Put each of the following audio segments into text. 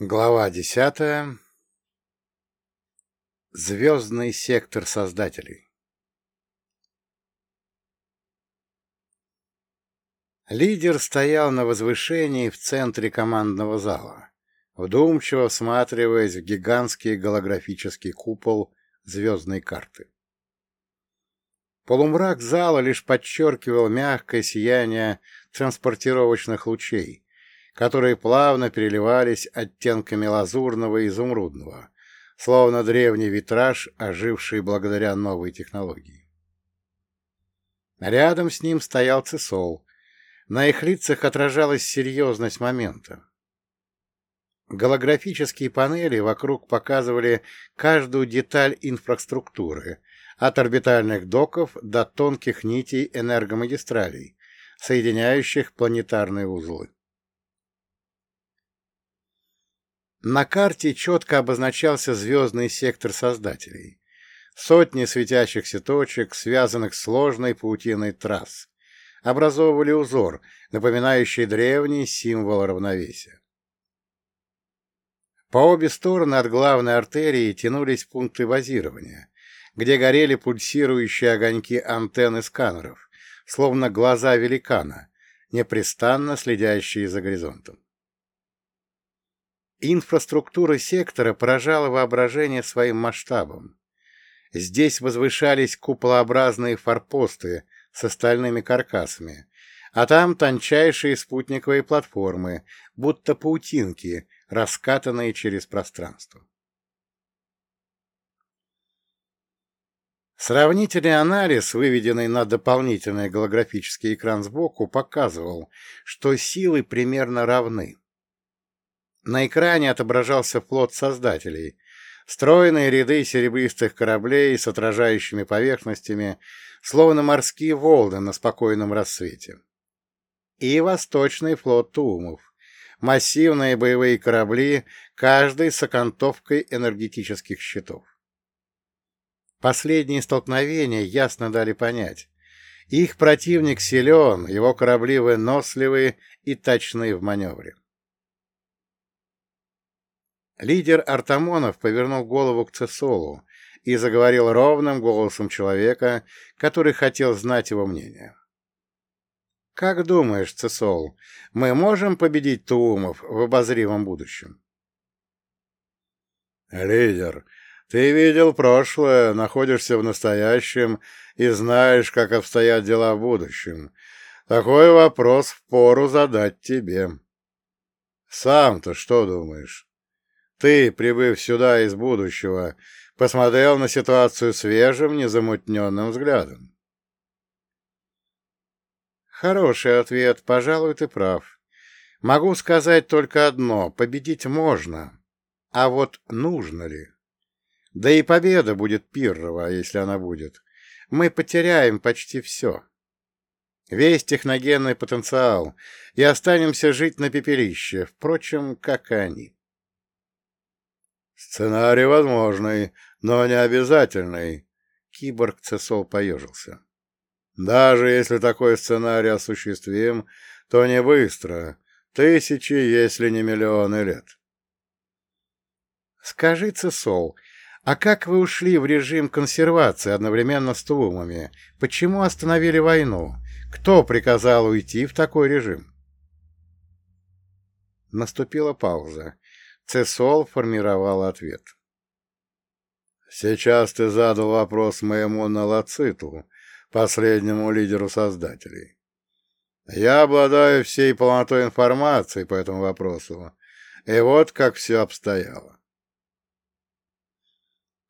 Глава десятая. Звездный сектор создателей. Лидер стоял на возвышении в центре командного зала, вдумчиво всматриваясь в гигантский голографический купол звездной карты. Полумрак зала лишь подчеркивал мягкое сияние транспортировочных лучей, которые плавно переливались оттенками лазурного и изумрудного, словно древний витраж, оживший благодаря новой технологии. Рядом с ним стоял Цесол. На их лицах отражалась серьезность момента. Голографические панели вокруг показывали каждую деталь инфраструктуры, от орбитальных доков до тонких нитей энергомагистралей, соединяющих планетарные узлы. На карте четко обозначался звездный сектор создателей. Сотни светящихся точек, связанных сложной паутиной трасс, образовывали узор, напоминающий древний символ равновесия. По обе стороны от главной артерии тянулись пункты базирования, где горели пульсирующие огоньки антенны сканеров, словно глаза великана, непрестанно следящие за горизонтом. Инфраструктура сектора поражала воображение своим масштабом. Здесь возвышались куполообразные форпосты с остальными каркасами, а там тончайшие спутниковые платформы, будто паутинки, раскатанные через пространство. Сравнительный анализ, выведенный на дополнительный голографический экран сбоку, показывал, что силы примерно равны. На экране отображался флот создателей, стройные ряды серебристых кораблей с отражающими поверхностями, словно морские волны на спокойном рассвете. И восточный флот Туумов, массивные боевые корабли, каждый с окантовкой энергетических щитов. Последние столкновения ясно дали понять. Их противник силен, его корабли выносливы и точны в маневре. Лидер Артамонов повернул голову к Цесолу и заговорил ровным голосом человека, который хотел знать его мнение. «Как думаешь, Цесол, мы можем победить Туумов в обозримом будущем?» «Лидер, ты видел прошлое, находишься в настоящем и знаешь, как обстоят дела в будущем. Такой вопрос впору задать тебе. Сам-то что думаешь?» Ты, прибыв сюда из будущего, посмотрел на ситуацию свежим, незамутненным взглядом. Хороший ответ, пожалуй, ты прав. Могу сказать только одно — победить можно. А вот нужно ли? Да и победа будет пиррова, если она будет. Мы потеряем почти все. Весь техногенный потенциал, и останемся жить на пепелище, впрочем, как и они. «Сценарий возможный, но не обязательный», — киборг Цесол поежился. «Даже если такой сценарий осуществим, то не быстро, тысячи, если не миллионы лет». «Скажи, Цесол, а как вы ушли в режим консервации одновременно с Тумами? Почему остановили войну? Кто приказал уйти в такой режим?» Наступила пауза. Цесол формировал ответ. «Сейчас ты задал вопрос моему налоциту, последнему лидеру создателей. Я обладаю всей полнотой информации по этому вопросу, и вот как все обстояло.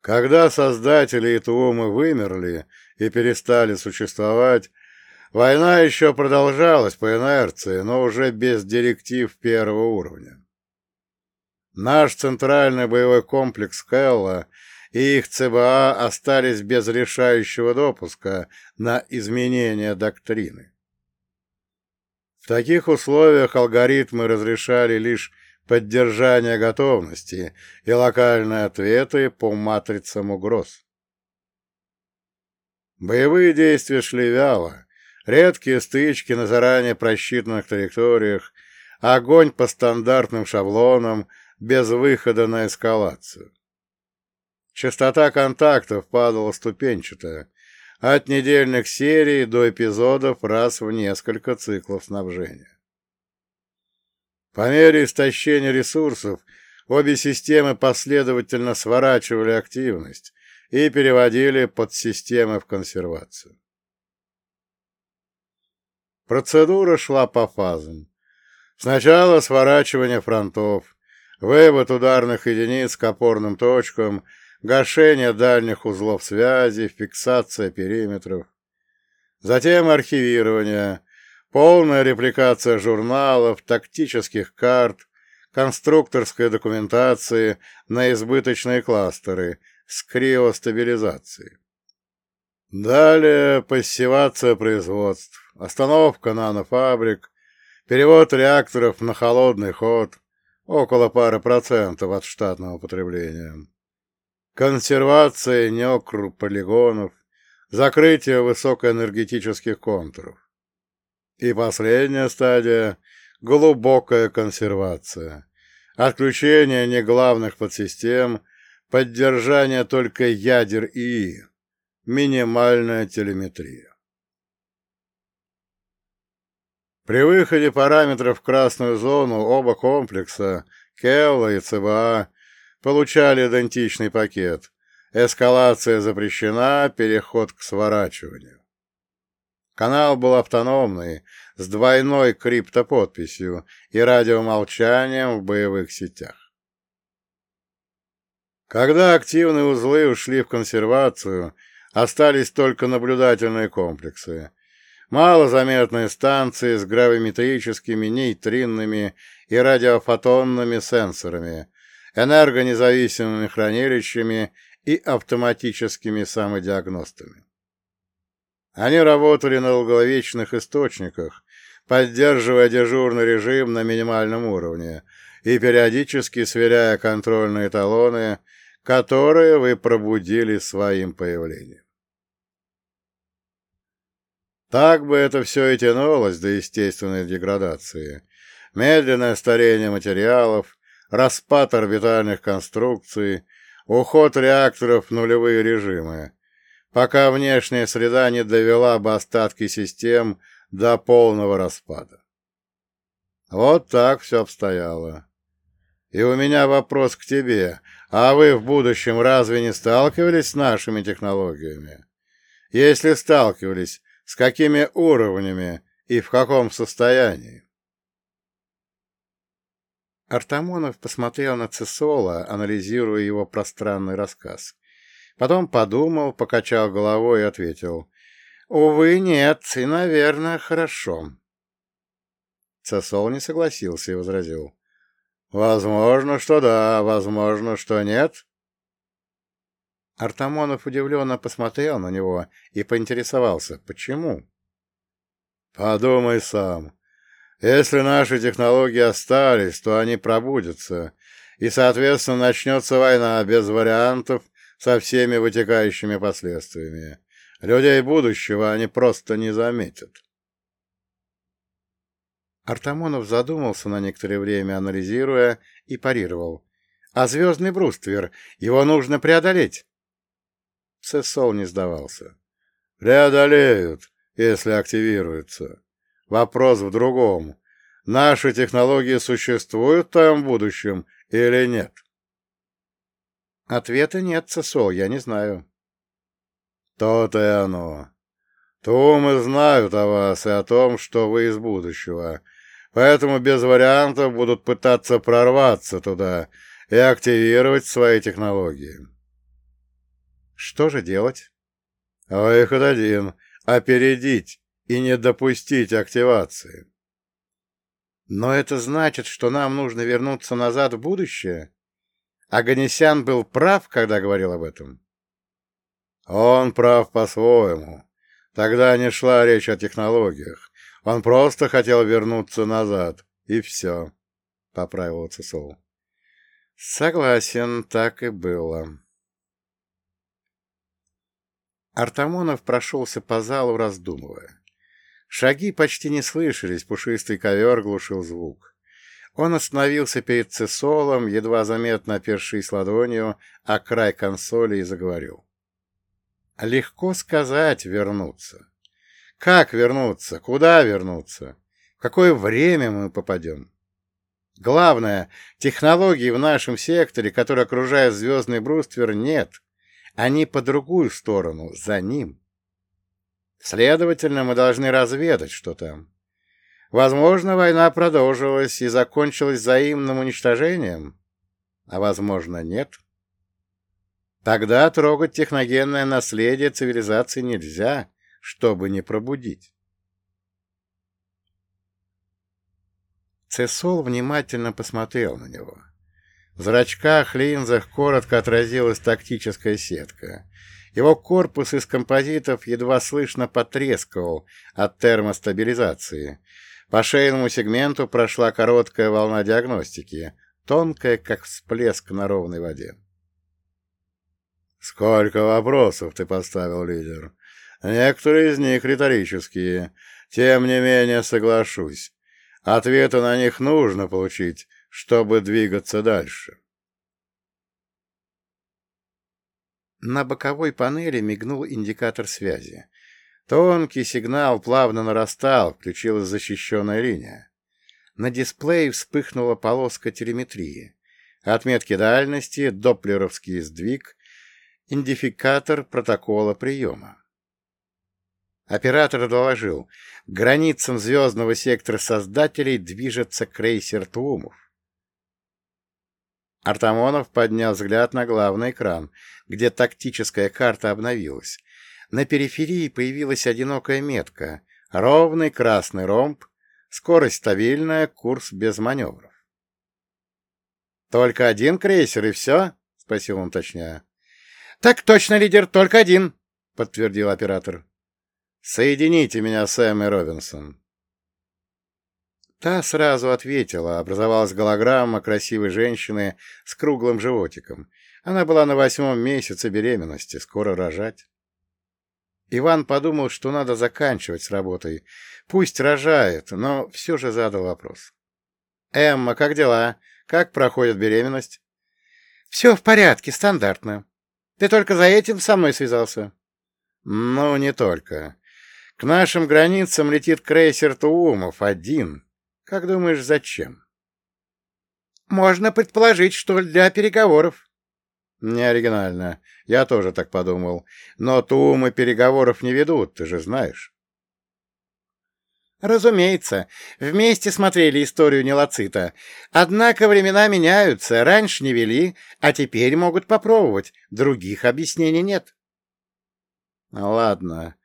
Когда создатели и Туумы вымерли и перестали существовать, война еще продолжалась по инерции, но уже без директив первого уровня. Наш центральный боевой комплекс Кэлла и их ЦБА остались без решающего допуска на изменение доктрины. В таких условиях алгоритмы разрешали лишь поддержание готовности и локальные ответы по матрицам угроз. Боевые действия шли вяло, редкие стычки на заранее просчитанных траекториях огонь по стандартным шаблонам, без выхода на эскалацию. Частота контактов падала ступенчато, от недельных серий до эпизодов раз в несколько циклов снабжения. По мере истощения ресурсов обе системы последовательно сворачивали активность и переводили подсистемы в консервацию. Процедура шла по фазам. Сначала сворачивание фронтов, вывод ударных единиц к опорным точкам, гашение дальних узлов связи, фиксация периметров. Затем архивирование, полная репликация журналов, тактических карт, конструкторской документации на избыточные кластеры с криостабилизацией. Далее пассивация производств, остановка нанофабрик, перевод реакторов на холодный ход, около пары процентов от штатного потребления, консервация неокр полигонов, закрытие высокоэнергетических контуров. И последняя стадия — глубокая консервация, отключение неглавных подсистем, поддержание только ядер ИИ, минимальная телеметрия. При выходе параметров в красную зону оба комплекса, Келла и ЦБА, получали идентичный пакет. Эскалация запрещена, переход к сворачиванию. Канал был автономный, с двойной криптоподписью и радиомолчанием в боевых сетях. Когда активные узлы ушли в консервацию, остались только наблюдательные комплексы, малозаметные станции с гравиметрическими, нейтринными и радиофотонными сенсорами, энергонезависимыми хранилищами и автоматическими самодиагностами. Они работали на долговечных источниках, поддерживая дежурный режим на минимальном уровне и периодически сверяя контрольные талоны, которые вы пробудили своим появлением. Так бы это все и тянулось до естественной деградации. Медленное старение материалов, распад орбитальных конструкций, уход реакторов в нулевые режимы, пока внешняя среда не довела бы остатки систем до полного распада. Вот так все обстояло. И у меня вопрос к тебе. А вы в будущем разве не сталкивались с нашими технологиями? Если сталкивались, с какими уровнями и в каком состоянии? Артамонов посмотрел на Цесола, анализируя его пространный рассказ. Потом подумал, покачал головой и ответил. «Увы, нет, и, наверное, хорошо». Цесол не согласился и возразил. «Возможно, что да, возможно, что нет». Артамонов удивленно посмотрел на него и поинтересовался, почему. «Подумай сам. Если наши технологии остались, то они пробудятся, и, соответственно, начнется война без вариантов со всеми вытекающими последствиями. Людей будущего они просто не заметят». Артамонов задумался на некоторое время, анализируя, и парировал. «А звездный бруствер? Его нужно преодолеть!» Сесол не сдавался. «Преодолеют, если активируются. Вопрос в другом. Наши технологии существуют в твоем будущем или нет?» «Ответа нет, Сесол, я не знаю». «То-то и оно. Тумы знают о вас и о том, что вы из будущего, поэтому без вариантов будут пытаться прорваться туда и активировать свои технологии». Что же делать? Выход один — опередить и не допустить активации. Но это значит, что нам нужно вернуться назад в будущее? Аганесян был прав, когда говорил об этом? Он прав по-своему. Тогда не шла речь о технологиях. Он просто хотел вернуться назад, и все, — поправил Цесол. Согласен, так и было. Артамонов прошелся по залу, раздумывая. Шаги почти не слышались, пушистый ковер глушил звук. Он остановился перед цесолом, едва заметно опершись ладонью о край консоли и заговорил. Легко сказать вернуться. Как вернуться? Куда вернуться? В какое время мы попадем? Главное, технологий в нашем секторе, который окружает звездный бруствер, нет. Они по другую сторону, за ним. Следовательно, мы должны разведать, что там. Возможно, война продолжилась и закончилась взаимным уничтожением, а возможно, нет. Тогда трогать техногенное наследие цивилизации нельзя, чтобы не пробудить. Цесол внимательно посмотрел на него. В зрачках, линзах коротко отразилась тактическая сетка. Его корпус из композитов едва слышно потрескивал от термостабилизации. По шейному сегменту прошла короткая волна диагностики, тонкая, как всплеск на ровной воде. «Сколько вопросов ты поставил, лидер? Некоторые из них риторические. Тем не менее, соглашусь. Ответы на них нужно получить, чтобы двигаться дальше». На боковой панели мигнул индикатор связи. Тонкий сигнал плавно нарастал, включилась защищенная линия. На дисплее вспыхнула полоска телеметрии. Отметки дальности, доплеровский сдвиг, идентификатор протокола приема. Оператор доложил, к границам звездного сектора создателей движется крейсер Туумов. Артамонов поднял взгляд на главный экран, где тактическая карта обновилась. На периферии появилась одинокая метка, ровный красный ромб, скорость стабильная, курс без маневров. «Только один крейсер и все?» — спросил он точнее. «Так точно, лидер, только один», — подтвердил оператор. «Соедините меня с Эммой Робинсон». Та сразу ответила. Образовалась голограмма красивой женщины с круглым животиком. Она была на восьмом месяце беременности, скоро рожать. Иван подумал, что надо заканчивать с работой. Пусть рожает, но все же задал вопрос. «Эмма, как дела? Как проходит беременность?» «Все в порядке, стандартно. Ты только за этим со мной связался?» «Ну, не только. К нашим границам летит крейсер Туумов, один. Как думаешь, зачем? Можно предположить, что для переговоров. Не оригинально. Я тоже так подумал. Но Туумы переговоров не ведут, ты же знаешь. Разумеется, вместе смотрели историю Нелоцита. Однако времена меняются, раньше не вели, а теперь могут попробовать. Других объяснений нет. Ладно,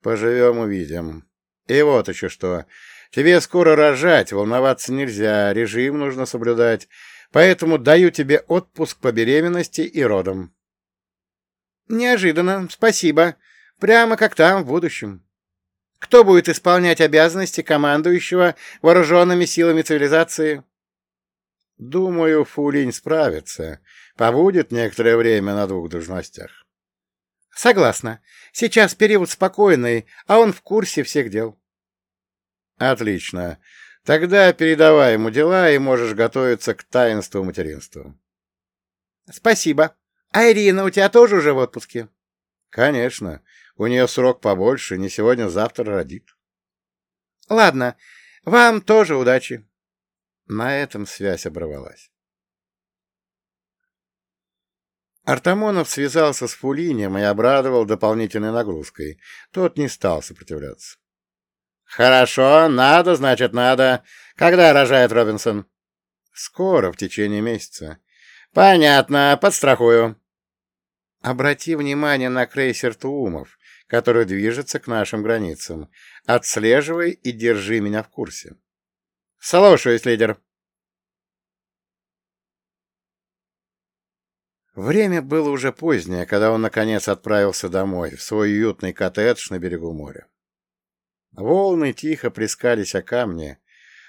Поживем, увидим. И вот еще что. Тебе скоро рожать, волноваться нельзя, режим нужно соблюдать, поэтому даю тебе отпуск по беременности и родам. Неожиданно, спасибо. Прямо как там, в будущем. Кто будет исполнять обязанности командующего вооруженными силами цивилизации? Думаю, Фулинь справится. Побудет некоторое время на двух должностях. Согласна. Сейчас период спокойный, а он в курсе всех дел. Отлично. Тогда передавай ему дела, и можешь готовиться к таинству материнства. Спасибо. А Ирина у тебя тоже уже в отпуске? Конечно. У нее срок побольше, не сегодня-завтра родит. Ладно. Вам тоже удачи. На этом связь оборвалась. Артамонов связался с Фулинем и обрадовал дополнительной нагрузкой. Тот не стал сопротивляться. «Хорошо, надо, значит, надо. Когда рожает Робинсон?» «Скоро, в течение месяца». «Понятно, подстрахую». «Обрати внимание на крейсер Туумов, который движется к нашим границам. Отслеживай и держи меня в курсе». «Слушаюсь, лидер». Время было уже позднее, когда он, наконец, отправился домой, в свой уютный коттедж на берегу моря. Волны тихо плескались о камни,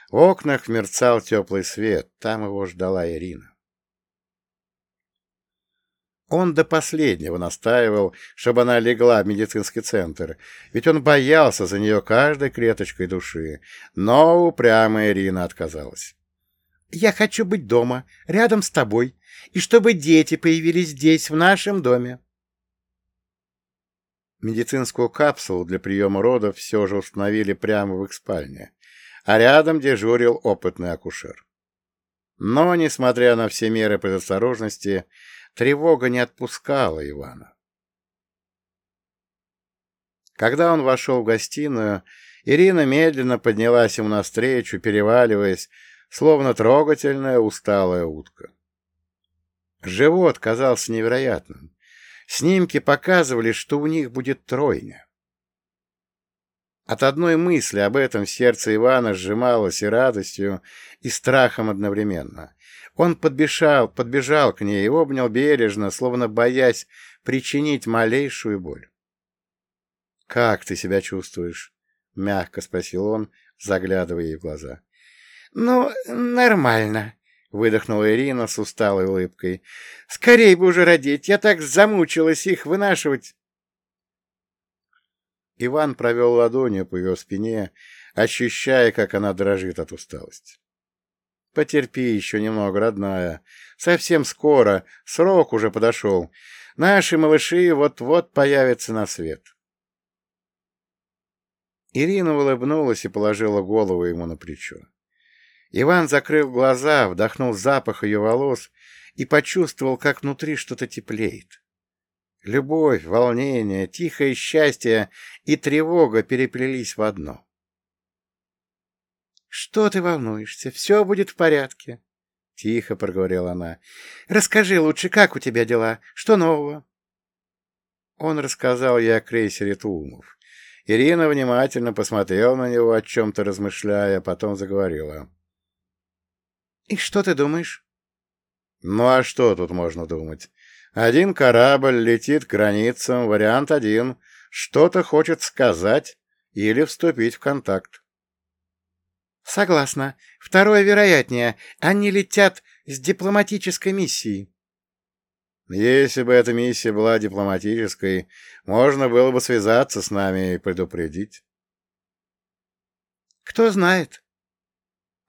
в окнах мерцал теплый свет, там его ждала Ирина. Он до последнего настаивал, чтобы она легла в медицинский центр, ведь он боялся за нее каждой клеточкой души, но упрямая Ирина отказалась. Я хочу быть дома, рядом с тобой, и чтобы дети появились здесь, в нашем доме. Медицинскую капсулу для приема родов все же установили прямо в их спальне, а рядом дежурил опытный акушер. Но, несмотря на все меры предосторожности, тревога не отпускала Ивана. Когда он вошел в гостиную, Ирина медленно поднялась ему навстречу, переваливаясь, словно трогательная усталая утка. Живот казался невероятным. Снимки показывали, что у них будет тройня. От одной мысли об этом сердце Ивана сжималось и радостью, и страхом одновременно. Он подбежал, подбежал к ней и обнял бережно, словно боясь причинить малейшую боль. — Как ты себя чувствуешь? — мягко спросил он, заглядывая ей в глаза. — Ну, нормально, — выдохнула Ирина с усталой улыбкой. — Скорей бы уже родить, я так замучилась их вынашивать. Иван провел ладонью по ее спине, ощущая, как она дрожит от усталости. — Потерпи еще немного, родная. Совсем скоро, срок уже подошел. Наши малыши вот-вот появятся на свет. Ирина улыбнулась и положила голову ему на плечо. Иван закрыл глаза, вдохнул запах ее волос и почувствовал, как внутри что-то теплеет. Любовь, волнение, тихое счастье и тревога переплелись в одно. — Что ты волнуешься? Все будет в порядке, — тихо проговорила она. — Расскажи лучше, как у тебя дела? Что нового? Он рассказал ей о крейсере Тулмов. Ирина внимательно посмотрела на него, о чем-то размышляя, а потом заговорила. — И что ты думаешь? — Ну а что тут можно думать? Один корабль летит к границам, вариант один — что-то хочет сказать или вступить в контакт. — Согласна. Второе вероятнее. Они летят с дипломатической миссией. Если бы эта миссия была дипломатической, можно было бы связаться с нами и предупредить. — Кто знает.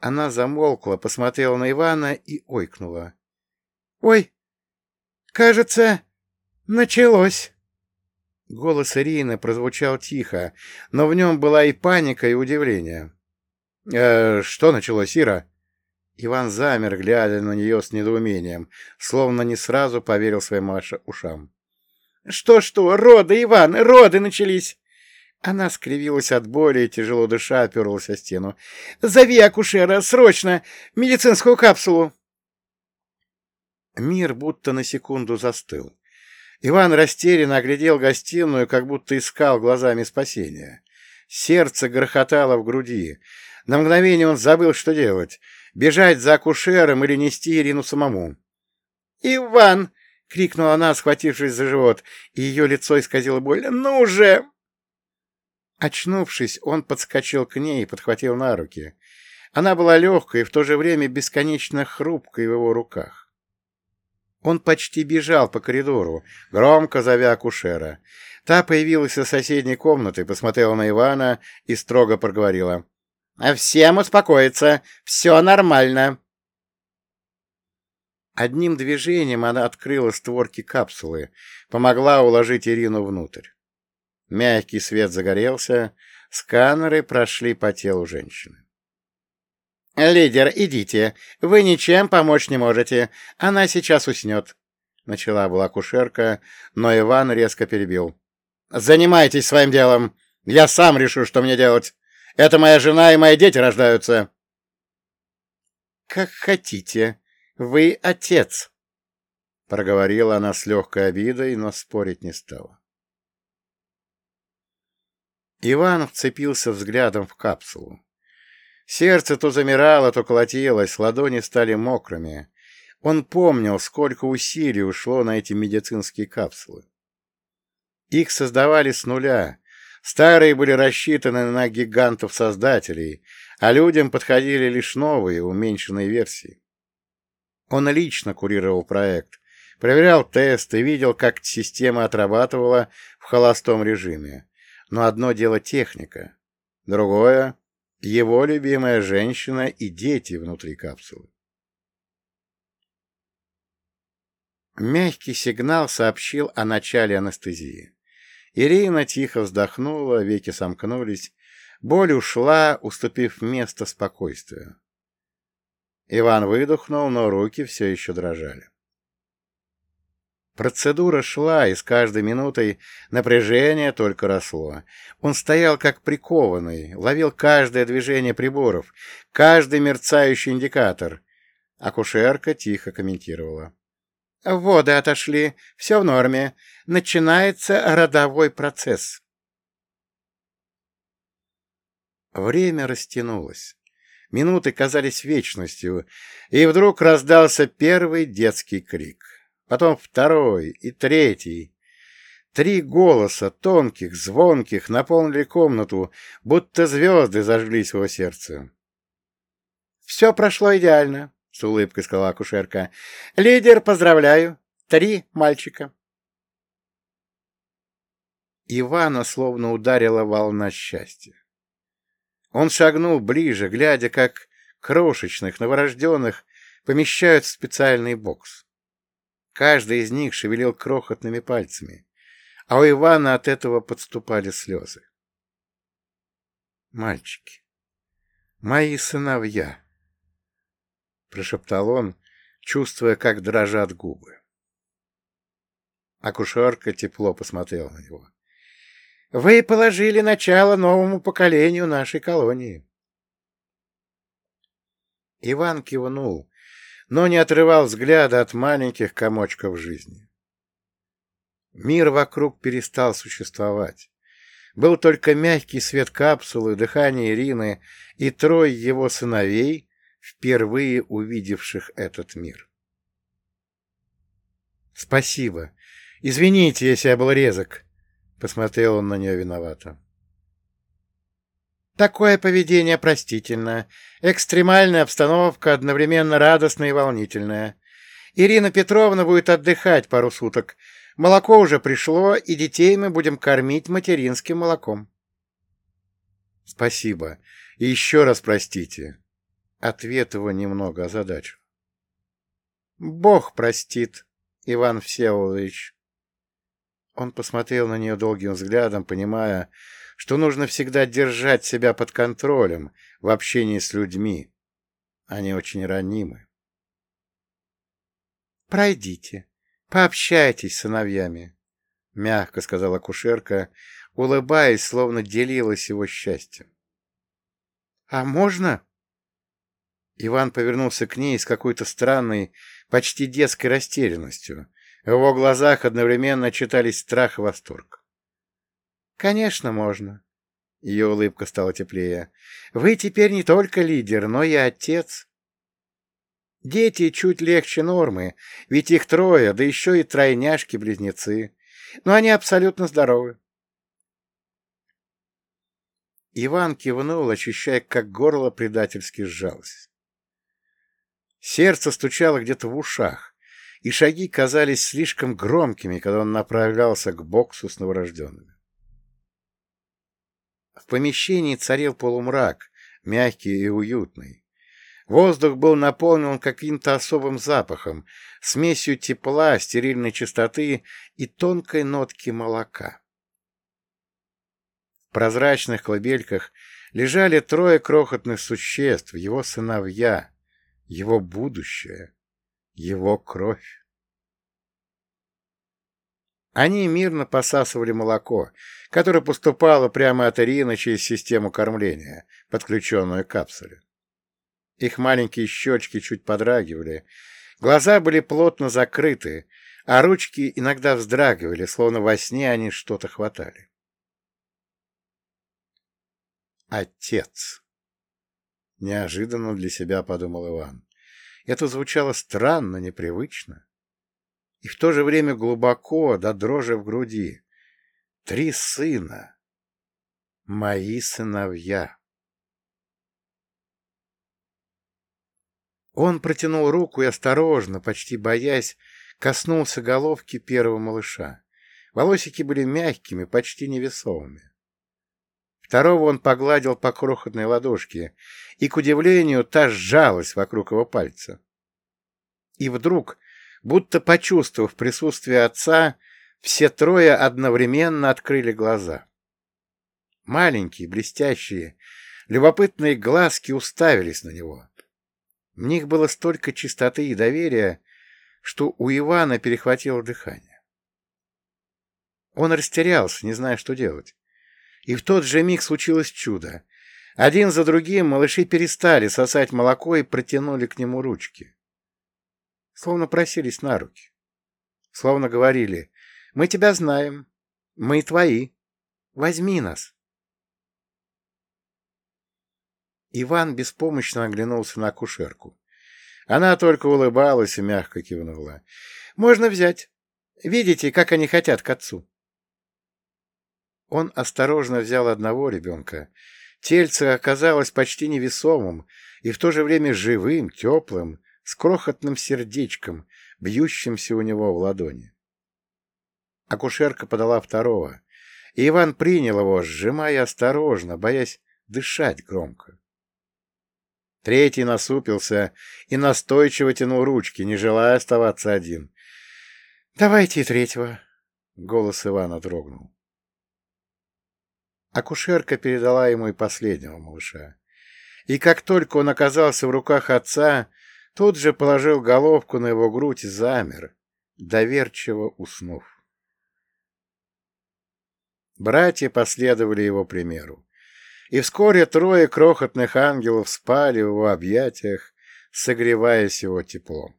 Она замолкла, посмотрела на Ивана и ойкнула. — Ой, Кажется, началось. Голос Ирины прозвучал тихо, но в нем была и паника, и удивление. «Э, «Что началось, Ира?» Иван замер, глядя на нее с недоумением, словно не сразу поверил своим ушам. «Что-что? Роды, Иван, роды начались!» Она скривилась от боли и, тяжело дыша, оперлась о стену. «Зови акушера! Срочно! Медицинскую капсулу!» Мир будто на секунду застыл. Иван растерянно оглядел гостиную, как будто искал глазами спасения. Сердце грохотало в груди. На мгновение он забыл, что делать — бежать за акушером или нести Ирину самому. «Иван!» — крикнула она, схватившись за живот, и ее лицо исказило боль. «Ну же!» Очнувшись, он подскочил к ней и подхватил на руки. Она была легкой и в то же время бесконечно хрупкой в его руках. Он почти бежал по коридору, громко зовя акушера. Та появилась из соседней комнаты, посмотрела на Ивана и строго проговорила. — Всем успокоиться, все нормально. Одним движением она открыла створки капсулы, помогла уложить Ирину внутрь. Мягкий свет загорелся, сканеры прошли по телу женщины. — Лидер, идите. Вы ничем помочь не можете. Она сейчас уснет. Начала была кушерка, но Иван резко перебил. — Занимайтесь своим делом. Я сам решу, что мне делать. Это моя жена и мои дети рождаются. — Как хотите. Вы отец. — проговорила она с легкой обидой, но спорить не стала. Иван вцепился взглядом в капсулу. Сердце то замирало, то колотилось, ладони стали мокрыми. Он помнил, сколько усилий ушло на эти медицинские капсулы. Их создавали с нуля. Старые были рассчитаны на гигантов-создателей, а людям подходили лишь новые, уменьшенные версии. Он лично курировал проект, проверял тесты, видел, как система отрабатывала в холостом режиме. Но одно дело техника, другое — его любимая женщина и дети внутри капсулы. Мягкий сигнал сообщил о начале анестезии. Ирина тихо вздохнула, веки сомкнулись. Боль ушла, уступив место спокойствию. Иван выдохнул, но руки все еще дрожали. Процедура шла, и с каждой минутой напряжение только росло. Он стоял как прикованный, ловил каждое движение приборов, каждый мерцающий индикатор. Акушерка тихо комментировала. «Воды отошли, все в норме. Начинается родовой процесс». Время растянулось. Минуты казались вечностью, и вдруг раздался первый детский крик потом второй и третий. Три голоса, тонких, звонких, наполнили комнату, будто звезды зажглись в его сердце. — Все прошло идеально, — с улыбкой сказала акушерка. — Лидер, поздравляю. Три мальчика. Ивана словно ударила волна счастья. Он шагнул ближе, глядя, как крошечных новорожденных помещают в специальный бокс. Каждый из них шевелил крохотными пальцами, а у Ивана от этого подступали слезы. «Мальчики, мои сыновья!» — прошептал он, чувствуя, как дрожат губы. Акушерка тепло посмотрела на него. «Вы положили начало новому поколению нашей колонии». Иван кивнул, но не отрывал взгляда от маленьких комочков жизни. Мир вокруг перестал существовать. Был только мягкий свет капсулы, дыхание Ирины и трое его сыновей, впервые увидевших этот мир. «Спасибо. Извините, если я был резок», — посмотрел он на нее виновато. Такое поведение простительно. Экстремальная обстановка одновременно радостная и волнительная. Ирина Петровна будет отдыхать пару суток. Молоко уже пришло, и детей мы будем кормить материнским молоком. Спасибо. И еще раз простите. Ответ его немного озадачил. Бог простит, Иван Всеволодович. Он посмотрел на нее долгим взглядом, понимая, что нужно всегда держать себя под контролем в общении с людьми. Они очень ранимы. «Пройдите, пообщайтесь с сыновьями», — мягко сказала кушерка, улыбаясь, словно делилась его счастьем. «А можно?» Иван повернулся к ней с какой-то странной, почти детской растерянностью. В его глазах одновременно читались страх и восторг. «Конечно, можно». Ее улыбка стала теплее. «Вы теперь не только лидер, но и отец». Дети чуть легче нормы, ведь их трое, да еще и тройняшки-близнецы. Но они абсолютно здоровы. Иван кивнул, ощущая, как горло предательски сжалось. Сердце стучало где-то в ушах, и шаги казались слишком громкими, когда он направлялся к боксу с новорожденными. В помещении царил полумрак, мягкий и уютный. Воздух был наполнен каким-то особым запахом, смесью тепла, стерильной чистоты и тонкой нотки молока. В прозрачных колыбельках лежали трое крохотных существ, его сыновья, его будущее, его кровь. Они мирно посасывали молоко, которое поступало прямо от Ирины через систему кормления, подключенную к капсуле. Их маленькие щечки чуть подрагивали, глаза были плотно закрыты, а ручки иногда вздрагивали, словно во сне они что-то хватали. Отец. Неожиданно для себя подумал Иван. Это звучало странно, непривычно и в то же время глубоко, до дрожи в груди. Три сына. Мои сыновья. Он протянул руку и осторожно, почти боясь, коснулся головки первого малыша. Волосики были мягкими, почти невесомыми. Второго он погладил по крохотной ладошке, и, к удивлению, та сжалась вокруг его пальца. И вдруг Будто почувствовав присутствие отца, все трое одновременно открыли глаза. Маленькие, блестящие, любопытные глазки уставились на него. В них было столько чистоты и доверия, что у Ивана перехватило дыхание. Он растерялся, не зная, что делать. И в тот же миг случилось чудо. Один за другим малыши перестали сосать молоко и протянули к нему ручки. Словно просились на руки. Словно говорили, мы тебя знаем, мы твои, возьми нас. Иван беспомощно оглянулся на акушерку. Она только улыбалась и мягко кивнула. — Можно взять. Видите, как они хотят к отцу. Он осторожно взял одного ребенка. Тельце оказалось почти невесомым и в то же время живым, теплым, с крохотным сердечком, бьющимся у него в ладони. Акушерка подала второго, и Иван принял его, сжимая осторожно, боясь дышать громко. Третий насупился и настойчиво тянул ручки, не желая оставаться один. — Давайте и третьего. Голос Ивана дрогнул. Акушерка передала ему и последнего малыша. И как только он оказался в руках отца, тот же положил головку на его грудь и замер, доверчиво уснув. Братья последовали его примеру и вскоре трое крохотных ангелов спали в его объятиях, согреваясь его теплом.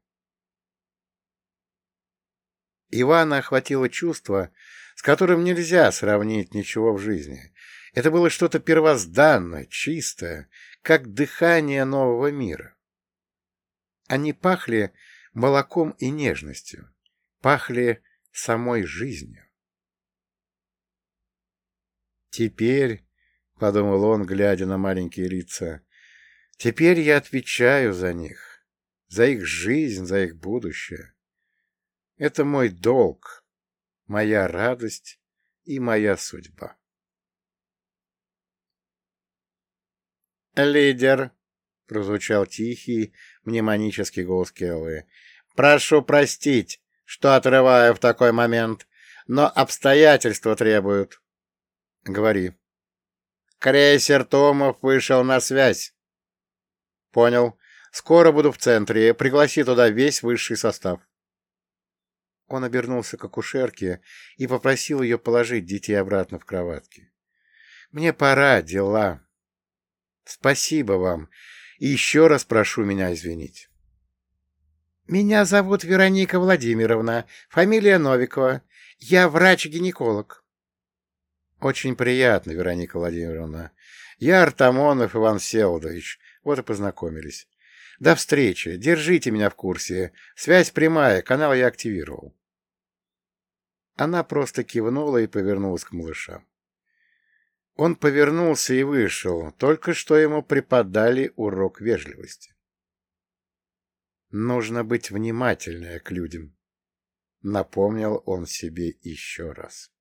Ивана охватило чувство, с которым нельзя сравнить ничего в жизни. Это было что-то первозданное, чистое, как дыхание нового мира. Они пахли молоком и нежностью, пахли самой жизнью. Теперь — подумал он, глядя на маленькие лица. «Теперь я отвечаю за них, за их жизнь, за их будущее. Это мой долг, моя радость и моя судьба». «Лидер!» — прозвучал тихий, мнемонический голос Келлы. «Прошу простить, что отрываю в такой момент, но обстоятельства требуют». «Говори», Крейсер Томов вышел на связь. Понял. Скоро буду в центре. Пригласи туда весь высший состав. Он обернулся к акушерке и попросил ее положить детей обратно в кроватки. Мне пора, дела. Спасибо вам. И еще раз прошу меня извинить. Меня зовут Вероника Владимировна, фамилия Новикова. Я врач-гинеколог. Очень приятно, Вероника Владимировна. Я Артамонов Иван Всеволодович. Вот и познакомились. До встречи. Держите меня в курсе. Связь прямая, канал я активировал. Она просто кивнула и повернулась к малышам. Он повернулся и вышел, только что ему преподали урок вежливости. Нужно быть внимательнее к людям, напомнил он себе еще раз.